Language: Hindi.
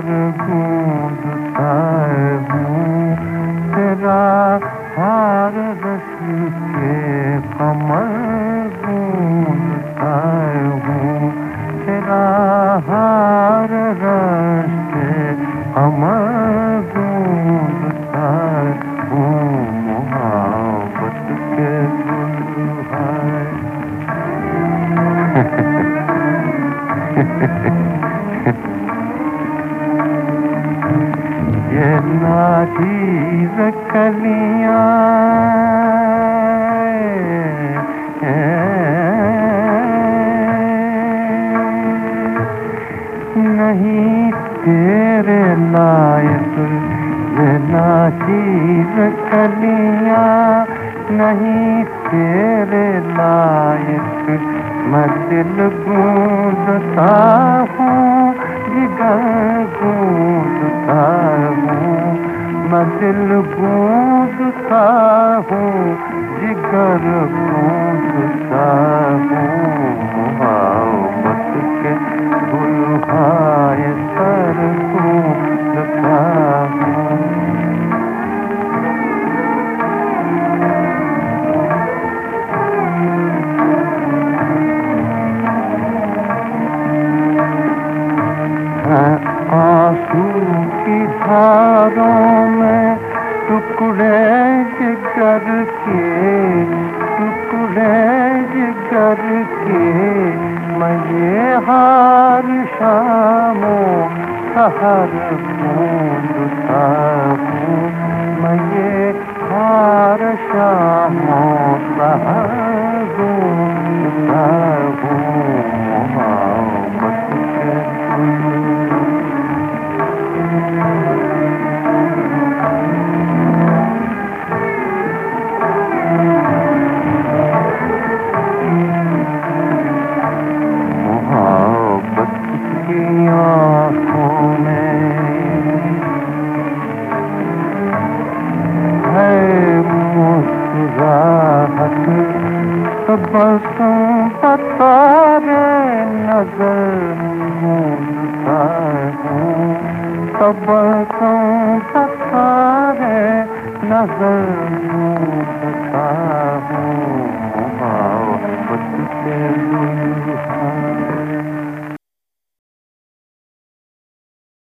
सर गूंजता हूँ के गूंजता हूँ। तेरा हार रस के कमर गूंजता हूँ। के ये नाचीज कलियाँ। नहीं तेरे लायक ये नाचीज कलियाँ। नहीं तेरे लायक मैं दिल गूंजता हूँ, जिगर गूंजता मैं दिल था हूँ जिगर गूंजता हूँ। धारों में टुकड़े जिगर के, टुकड़े जिगर के मैं ये हार शामों सहर हूँ मैं ये हार शामों सहर तबसम पतारे नज़र गूंजता हूँ पता रे नज़र गूंजता